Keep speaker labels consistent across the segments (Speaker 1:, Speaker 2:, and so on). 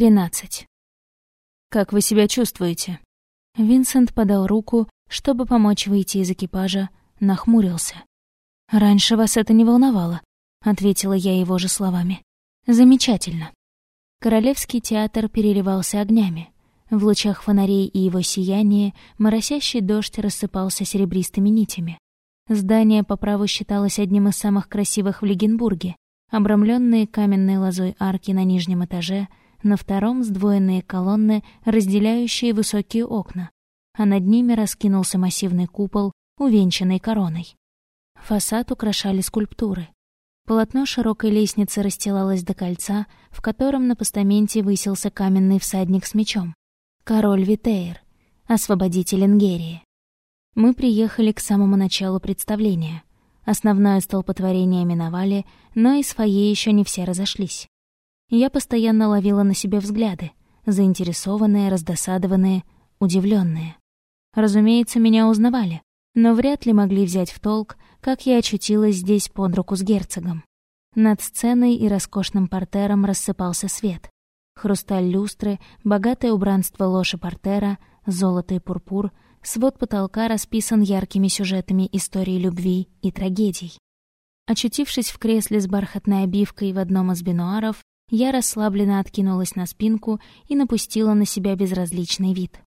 Speaker 1: Тринадцать. «Как вы себя чувствуете?» Винсент подал руку, чтобы помочь выйти из экипажа, нахмурился. «Раньше вас это не волновало», — ответила я его же словами. «Замечательно». Королевский театр переливался огнями. В лучах фонарей и его сияние моросящий дождь рассыпался серебристыми нитями. Здание по праву считалось одним из самых красивых в Легенбурге. Обрамленные каменной лозой арки на нижнем этаже, на втором сдвоенные колонны, разделяющие высокие окна, а над ними раскинулся массивный купол, увенчанный короной. Фасад украшали скульптуры. Полотно широкой лестницы расстилалось до кольца, в котором на постаменте высился каменный всадник с мечом. Король Витейр, освободитель Ингерии. Мы приехали к самому началу представления. Основное столпотворение миновали, но из фойе еще не все разошлись. Я постоянно ловила на себе взгляды, заинтересованные, раздосадованные, удивленные. Разумеется, меня узнавали, но вряд ли могли взять в толк, как я очутилась здесь под руку с герцогом. Над сценой и роскошным портером рассыпался свет. Хрусталь люстры, богатое убранство ложи портера, золото и пурпур, свод потолка расписан яркими сюжетами истории любви и трагедий. Очутившись в кресле с бархатной обивкой в одном из бинуаров, я расслабленно откинулась на спинку и напустила на себя безразличный вид.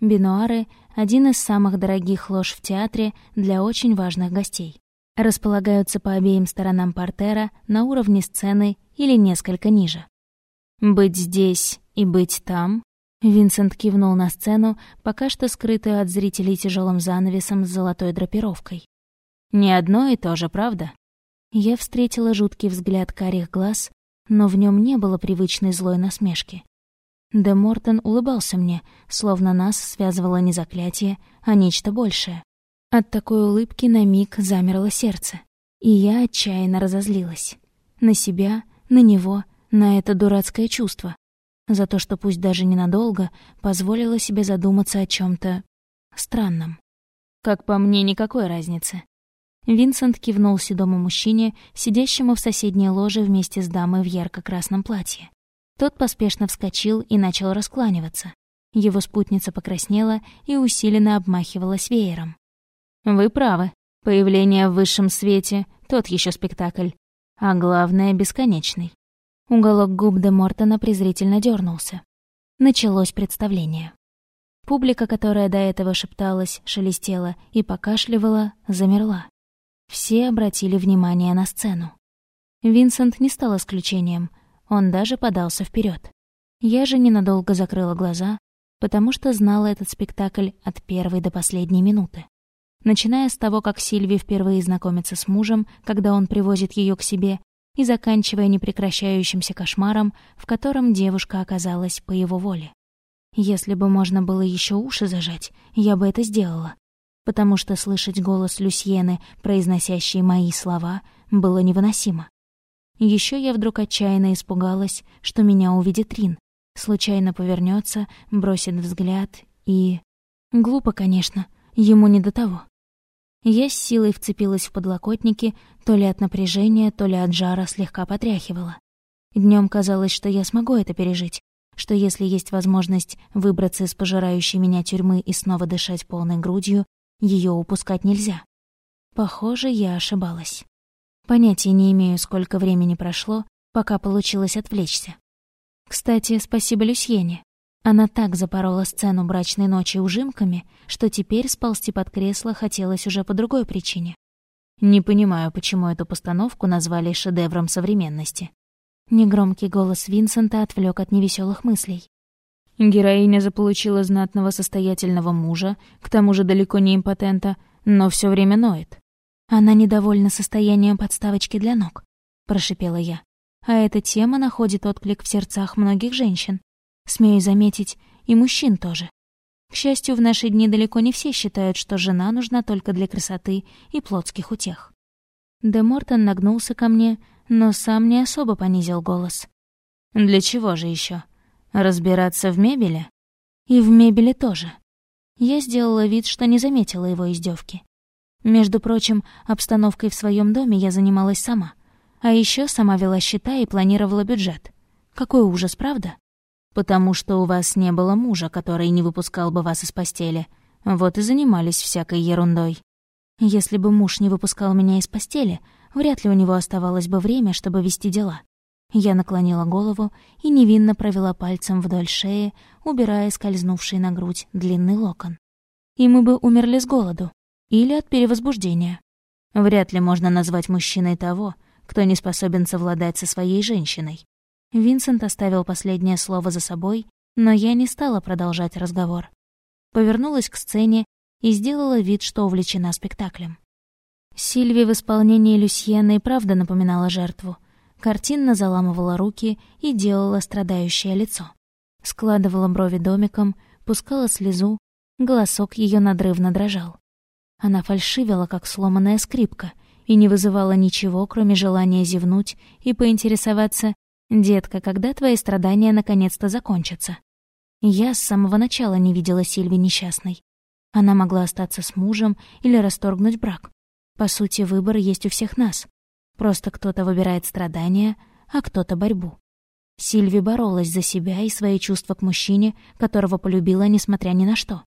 Speaker 1: Бинуары — один из самых дорогих лож в театре для очень важных гостей. Располагаются по обеим сторонам портера на уровне сцены или несколько ниже. «Быть здесь и быть там?» Винсент кивнул на сцену, пока что скрытую от зрителей тяжелым занавесом с золотой драпировкой. «Не одно и то же, правда?» Я встретила жуткий взгляд карих глаз, но в нем не было привычной злой насмешки. Де Мортон улыбался мне, словно нас связывало не заклятие, а нечто большее. От такой улыбки на миг замерло сердце, и я отчаянно разозлилась. На себя, на него, на это дурацкое чувство. За то, что пусть даже ненадолго, позволила себе задуматься о чем то странном. Как по мне, никакой разницы. Винсент кивнул седому мужчине, сидящему в соседней ложе вместе с дамой в ярко-красном платье. Тот поспешно вскочил и начал раскланиваться. Его спутница покраснела и усиленно обмахивалась веером. «Вы правы. Появление в высшем свете — тот еще спектакль. А главное — бесконечный». Уголок губ де Мортона презрительно дернулся. Началось представление. Публика, которая до этого шепталась, шелестела и покашливала, замерла. Все обратили внимание на сцену. Винсент не стал исключением — он даже подался вперед. Я же ненадолго закрыла глаза, потому что знала этот спектакль от первой до последней минуты. Начиная с того, как Сильви впервые знакомится с мужем, когда он привозит ее к себе, и заканчивая непрекращающимся кошмаром, в котором девушка оказалась по его воле. Если бы можно было еще уши зажать, я бы это сделала, потому что слышать голос Люсьены, произносящий мои слова, было невыносимо. Еще я вдруг отчаянно испугалась, что меня увидит Рин, случайно повернется, бросит взгляд и... Глупо, конечно, ему не до того. Я с силой вцепилась в подлокотники, то ли от напряжения, то ли от жара слегка потряхивала. Днем казалось, что я смогу это пережить, что если есть возможность выбраться из пожирающей меня тюрьмы и снова дышать полной грудью, ее упускать нельзя. Похоже, я ошибалась. Понятия не имею, сколько времени прошло, пока получилось отвлечься. Кстати, спасибо Люсьене. Она так запорола сцену брачной ночи ужимками, что теперь сползти под кресло хотелось уже по другой причине. Не понимаю, почему эту постановку назвали шедевром современности. Негромкий голос Винсента отвлек от невеселых мыслей. Героиня заполучила знатного состоятельного мужа, к тому же далеко не импотента, но все время ноет. Она недовольна состоянием подставочки для ног, прошипела я. А эта тема находит отклик в сердцах многих женщин. Смею заметить, и мужчин тоже. К счастью, в наши дни далеко не все считают, что жена нужна только для красоты и плотских утех. Де Мортон нагнулся ко мне, но сам не особо понизил голос. «Для чего же еще? Разбираться в мебели?» «И в мебели тоже». Я сделала вид, что не заметила его издевки. Между прочим, обстановкой в своем доме я занималась сама. А еще сама вела счета и планировала бюджет. Какой ужас, правда? «Потому что у вас не было мужа, который не выпускал бы вас из постели. Вот и занимались всякой ерундой. Если бы муж не выпускал меня из постели, вряд ли у него оставалось бы время, чтобы вести дела. Я наклонила голову и невинно провела пальцем вдоль шеи, убирая скользнувший на грудь длинный локон. И мы бы умерли с голоду или от перевозбуждения. Вряд ли можно назвать мужчиной того, кто не способен совладать со своей женщиной. Винсент оставил последнее слово за собой, но я не стала продолжать разговор. Повернулась к сцене и сделала вид, что увлечена спектаклем. Сильви в исполнении Люсьены и правда напоминала жертву — картинно заламывала руки и делала страдающее лицо. Складывала брови домиком, пускала слезу, голосок ее надрывно дрожал. Она фальшивила, как сломанная скрипка, и не вызывала ничего, кроме желания зевнуть и поинтересоваться, «Детка, когда твои страдания наконец-то закончатся?» Я с самого начала не видела Сильви несчастной. Она могла остаться с мужем или расторгнуть брак. По сути, выбор есть у всех нас. Просто кто-то выбирает страдания, а кто-то борьбу. Сильви боролась за себя и свои чувства к мужчине, которого полюбила, несмотря ни на что.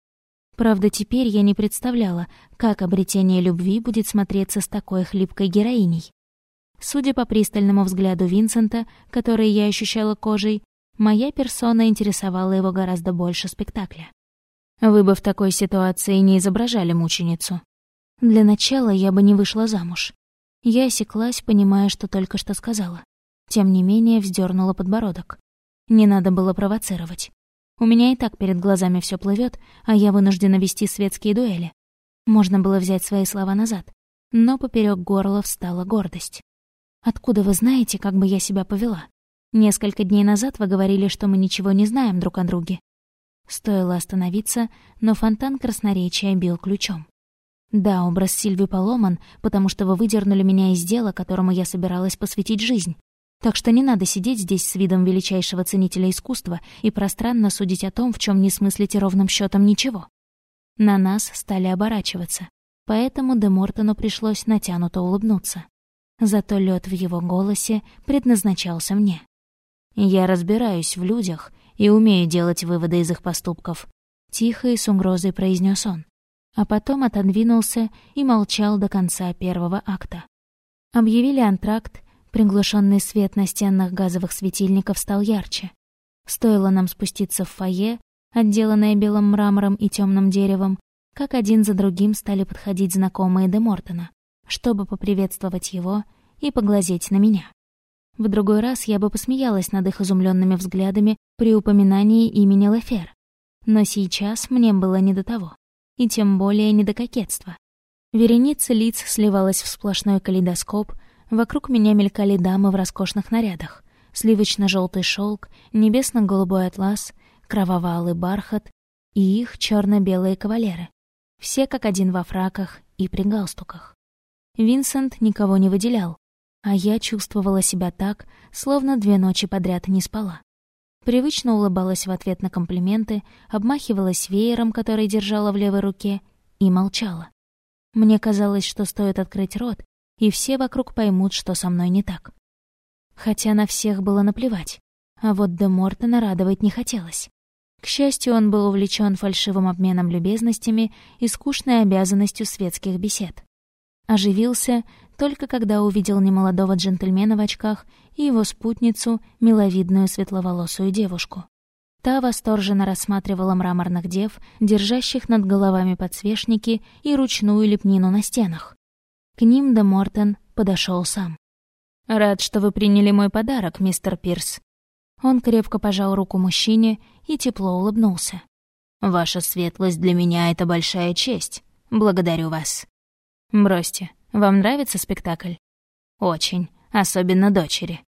Speaker 1: Правда, теперь я не представляла, как обретение любви будет смотреться с такой хлипкой героиней. Судя по пристальному взгляду Винсента, который я ощущала кожей, моя персона интересовала его гораздо больше спектакля. Вы бы в такой ситуации не изображали мученицу. Для начала я бы не вышла замуж. Я осеклась, понимая, что только что сказала. Тем не менее, вздернула подбородок. Не надо было провоцировать. У меня и так перед глазами все плывет, а я вынуждена вести светские дуэли. Можно было взять свои слова назад, но поперек горла встала гордость. «Откуда вы знаете, как бы я себя повела? Несколько дней назад вы говорили, что мы ничего не знаем друг о друге». Стоило остановиться, но фонтан красноречия бил ключом. Да, образ Сильви поломан, потому что вы выдернули меня из дела, которому я собиралась посвятить жизнь. Так что не надо сидеть здесь с видом величайшего ценителя искусства и пространно судить о том, в чем не смыслите ровным счетом ничего. На нас стали оборачиваться, поэтому Де Мортону пришлось натянуто улыбнуться. Зато лед в его голосе предназначался мне. Я разбираюсь в людях и умею делать выводы из их поступков. Тихо и с угрозой произнес он а потом отодвинулся и молчал до конца первого акта. Объявили антракт, приглушенный свет настенных газовых светильников стал ярче. Стоило нам спуститься в фойе, отделанное белым мрамором и темным деревом, как один за другим стали подходить знакомые Де Мортона, чтобы поприветствовать его и поглазеть на меня. В другой раз я бы посмеялась над их изумленными взглядами при упоминании имени Лефер, но сейчас мне было не до того и тем более не до кокетства. Вереница лиц сливалась в сплошной калейдоскоп, вокруг меня мелькали дамы в роскошных нарядах, сливочно желтый шелк, небесно-голубой атлас, кроваво-алый бархат и их черно белые кавалеры. Все как один во фраках и при галстуках. Винсент никого не выделял, а я чувствовала себя так, словно две ночи подряд не спала. Привычно улыбалась в ответ на комплименты, обмахивалась веером, который держала в левой руке, и молчала. Мне казалось, что стоит открыть рот, и все вокруг поймут, что со мной не так. Хотя на всех было наплевать, а вот Де Мортона радовать не хотелось. К счастью, он был увлечен фальшивым обменом любезностями и скучной обязанностью светских бесед. Оживился, только когда увидел немолодого джентльмена в очках и его спутницу, миловидную светловолосую девушку. Та восторженно рассматривала мраморных дев, держащих над головами подсвечники и ручную лепнину на стенах. К ним де Мортен подошел сам. «Рад, что вы приняли мой подарок, мистер Пирс». Он крепко пожал руку мужчине и тепло улыбнулся. «Ваша светлость для меня — это большая честь. Благодарю вас». «Бросьте, вам нравится спектакль?» «Очень, особенно дочери».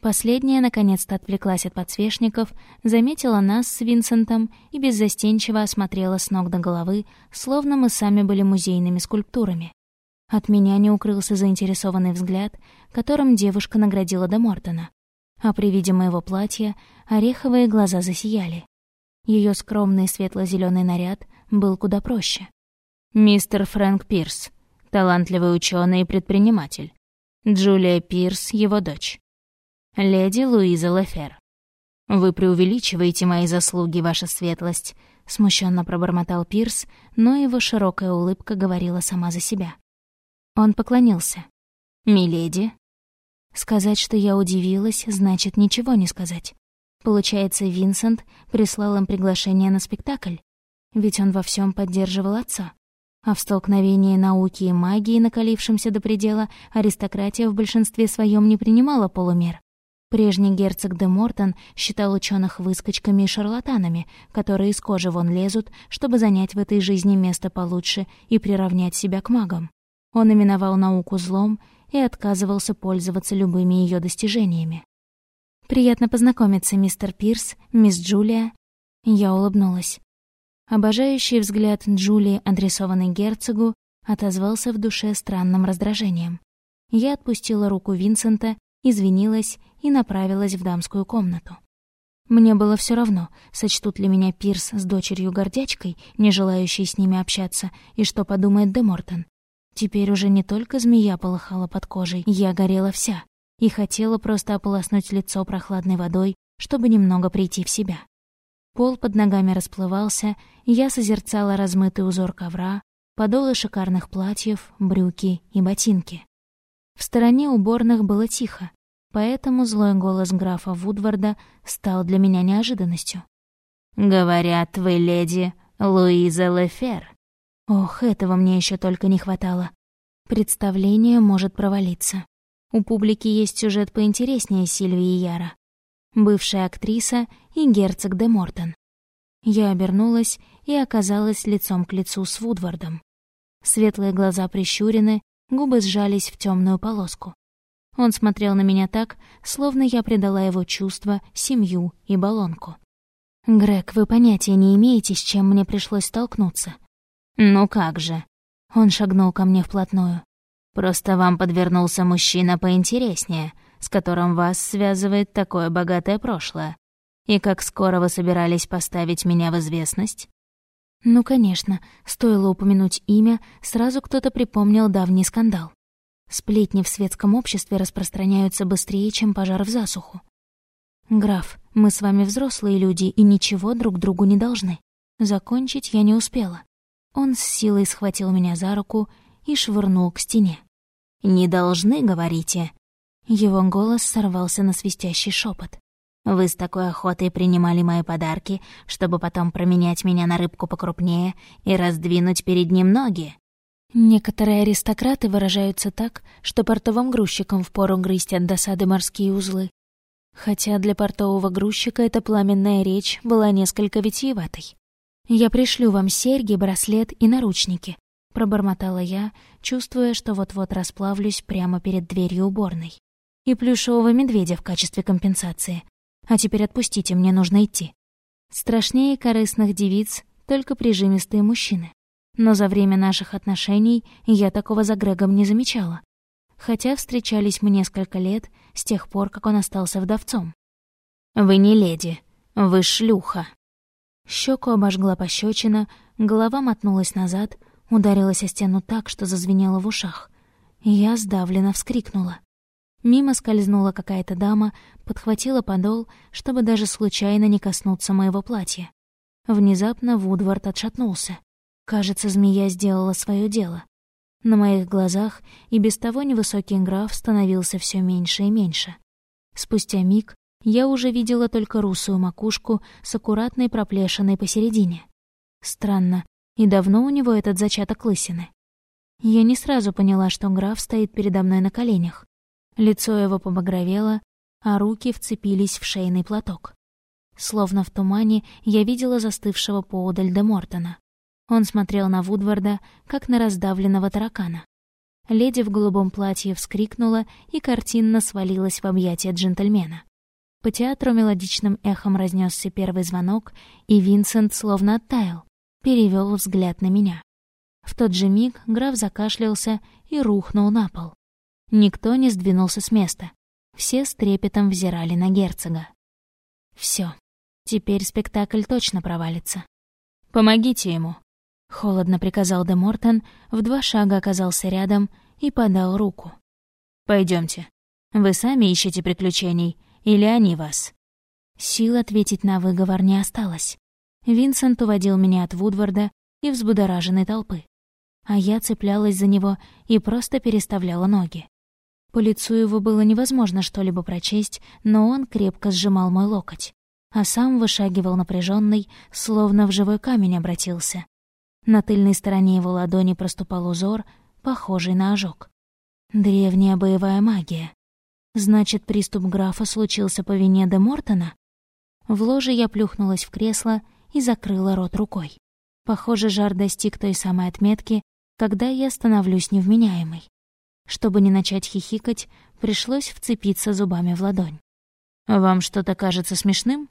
Speaker 1: Последняя наконец-то отвлеклась от подсвечников, заметила нас с Винсентом и беззастенчиво осмотрела с ног до головы, словно мы сами были музейными скульптурами. От меня не укрылся заинтересованный взгляд, которым девушка наградила до Мортона. А при виде моего платья ореховые глаза засияли. Ее скромный светло зеленый наряд был куда проще. «Мистер Фрэнк Пирс», талантливый ученый и предприниматель. Джулия Пирс, его дочь. Леди Луиза Лефер. «Вы преувеличиваете мои заслуги, ваша светлость», — смущенно пробормотал Пирс, но его широкая улыбка говорила сама за себя. Он поклонился. «Миледи?» Сказать, что я удивилась, значит ничего не сказать. Получается, Винсент прислал им приглашение на спектакль, ведь он во всем поддерживал отца. А в столкновении науки и магии, накалившемся до предела, аристократия в большинстве своем не принимала полумер. Прежний герцог де Мортон считал ученых выскочками и шарлатанами, которые из кожи вон лезут, чтобы занять в этой жизни место получше и приравнять себя к магам. Он именовал науку злом и отказывался пользоваться любыми ее достижениями. «Приятно познакомиться, мистер Пирс, мисс Джулия». Я улыбнулась. Обожающий взгляд Джулии, адресованный герцогу, отозвался в душе странным раздражением. Я отпустила руку Винсента, извинилась и направилась в дамскую комнату. Мне было все равно, сочтут ли меня Пирс с дочерью-гордячкой, не желающей с ними общаться, и что подумает Де Мортон. Теперь уже не только змея полыхала под кожей, я горела вся и хотела просто ополоснуть лицо прохладной водой, чтобы немного прийти в себя. Пол под ногами расплывался, я созерцала размытый узор ковра, подолы шикарных платьев, брюки и ботинки. В стороне уборных было тихо, поэтому злой голос графа Вудварда стал для меня неожиданностью. «Говорят, вы леди Луиза Лефер». Ох, этого мне еще только не хватало. Представление может провалиться. У публики есть сюжет поинтереснее Сильвии Яра бывшая актриса и герцог де Мортон. Я обернулась и оказалась лицом к лицу с Вудвардом. Светлые глаза прищурены, губы сжались в темную полоску. Он смотрел на меня так, словно я предала его чувства, семью и баллонку. «Грег, вы понятия не имеете, с чем мне пришлось столкнуться». «Ну как же?» Он шагнул ко мне вплотную. «Просто вам подвернулся мужчина поинтереснее, с которым вас связывает такое богатое прошлое? И как скоро вы собирались поставить меня в известность?» Ну, конечно, стоило упомянуть имя, сразу кто-то припомнил давний скандал. Сплетни в светском обществе распространяются быстрее, чем пожар в засуху. «Граф, мы с вами взрослые люди и ничего друг другу не должны. Закончить я не успела». Он с силой схватил меня за руку и швырнул к стене. «Не должны, говорите?» Его голос сорвался на свистящий шепот. «Вы с такой охотой принимали мои подарки, чтобы потом променять меня на рыбку покрупнее и раздвинуть перед ним ноги?» Некоторые аристократы выражаются так, что портовым грузчикам впору грызть от досады морские узлы. Хотя для портового грузчика эта пламенная речь была несколько витиеватой. «Я пришлю вам серьги, браслет и наручники», — пробормотала я, чувствуя, что вот-вот расплавлюсь прямо перед дверью уборной и плюшевого медведя в качестве компенсации. А теперь отпустите, мне нужно идти. Страшнее корыстных девиц только прижимистые мужчины. Но за время наших отношений я такого за Грегом не замечала. Хотя встречались мы несколько лет с тех пор, как он остался вдовцом. «Вы не леди, вы шлюха». Щеку обожгла пощечина, голова мотнулась назад, ударилась о стену так, что зазвенело в ушах. Я сдавленно вскрикнула. Мимо скользнула какая-то дама, подхватила подол, чтобы даже случайно не коснуться моего платья. Внезапно Вудвард отшатнулся. Кажется, змея сделала свое дело. На моих глазах и без того невысокий граф становился все меньше и меньше. Спустя миг я уже видела только русую макушку с аккуратной проплешиной посередине. Странно, и давно у него этот зачаток лысины. Я не сразу поняла, что граф стоит передо мной на коленях. Лицо его побагровело, а руки вцепились в шейный платок. Словно в тумане я видела застывшего поодаль де Мортона. Он смотрел на Вудварда, как на раздавленного таракана. Леди в голубом платье вскрикнула и картинно свалилась в объятия джентльмена. По театру мелодичным эхом разнесся первый звонок, и Винсент словно оттаял, перевел взгляд на меня. В тот же миг граф закашлялся и рухнул на пол. Никто не сдвинулся с места. Все с трепетом взирали на герцога. Все. Теперь спектакль точно провалится. «Помогите ему», — холодно приказал де Мортон, в два шага оказался рядом и подал руку. Пойдемте. Вы сами ищете приключений, или они вас?» Сил ответить на выговор не осталось. Винсент уводил меня от Вудварда и взбудораженной толпы. А я цеплялась за него и просто переставляла ноги. По лицу его было невозможно что-либо прочесть, но он крепко сжимал мой локоть, а сам вышагивал напряженный, словно в живой камень обратился. На тыльной стороне его ладони проступал узор, похожий на ожог. Древняя боевая магия. Значит, приступ графа случился по вине де Мортона? В ложе я плюхнулась в кресло и закрыла рот рукой. Похоже, жар достиг той самой отметки, когда я становлюсь невменяемой. Чтобы не начать хихикать, пришлось вцепиться зубами в ладонь. «Вам что-то кажется смешным?»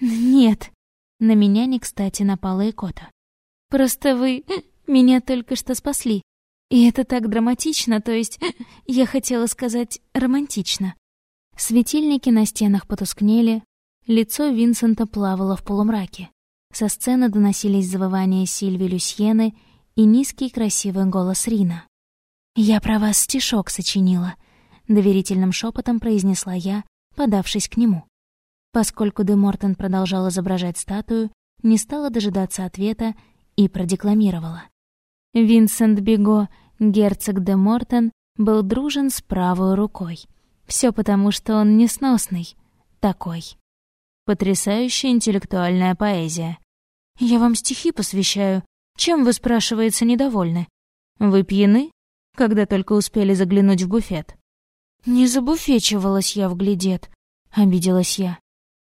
Speaker 1: «Нет». На меня не кстати напала икота. «Просто вы меня только что спасли. И это так драматично, то есть, я хотела сказать, романтично». Светильники на стенах потускнели, лицо Винсента плавало в полумраке. Со сцены доносились завывания Сильви Люсьены и низкий красивый голос Рина. «Я про вас стишок сочинила», — доверительным шепотом произнесла я, подавшись к нему. Поскольку де Мортон продолжал изображать статую, не стала дожидаться ответа и продекламировала. Винсент Биго, герцог де Мортон, был дружен с правой рукой. Все потому, что он несносный. Такой. Потрясающая интеллектуальная поэзия. Я вам стихи посвящаю. Чем вы, спрашивается, недовольны? Вы пьяны? Когда только успели заглянуть в буфет. Не забуфечивалась я в глядет, обиделась я.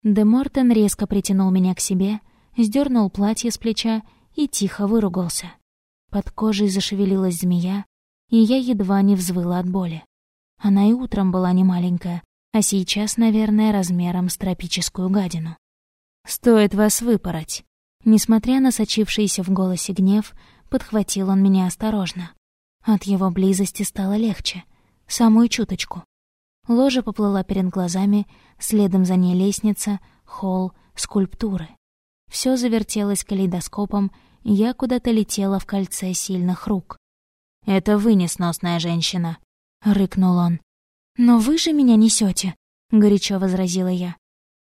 Speaker 1: Де Мортен резко притянул меня к себе, сдернул платье с плеча и тихо выругался. Под кожей зашевелилась змея, и я едва не взвыла от боли. Она и утром была не маленькая, а сейчас, наверное, размером с тропическую гадину. «Стоит вас выпороть». Несмотря на сочившийся в голосе гнев, подхватил он меня осторожно. От его близости стало легче, самую чуточку. Ложа поплыла перед глазами, следом за ней лестница, холл, скульптуры. Все завертелось калейдоскопом, я куда-то летела в кольце сильных рук. «Это вы несносная женщина», — рыкнул он. «Но вы же меня несете, горячо возразила я.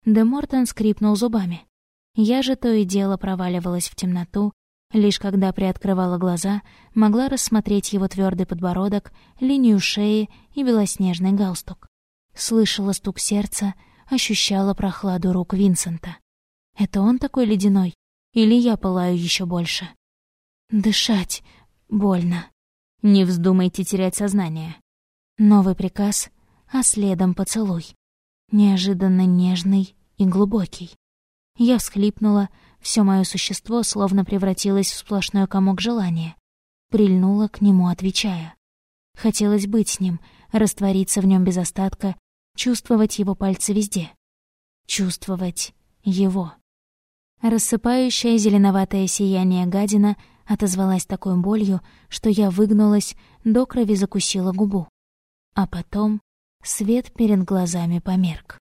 Speaker 1: Де Мортон скрипнул зубами. Я же то и дело проваливалась в темноту, лишь когда приоткрывала глаза, могла рассмотреть его твердый подбородок, линию шеи и белоснежный галстук. Слышала стук сердца, ощущала прохладу рук Винсента. Это он такой ледяной? Или я пылаю еще больше? Дышать больно. Не вздумайте терять сознание. Новый приказ, а следом поцелуй. Неожиданно нежный и глубокий. Я всхлипнула, все мое существо словно превратилось в сплошной комок желания. Прильнула к нему, отвечая. Хотелось быть с ним, раствориться в нем без остатка, чувствовать его пальцы везде. Чувствовать его. Рассыпающее зеленоватое сияние гадина отозвалась такой болью, что я выгнулась, до крови закусила губу. А потом свет перед глазами померк.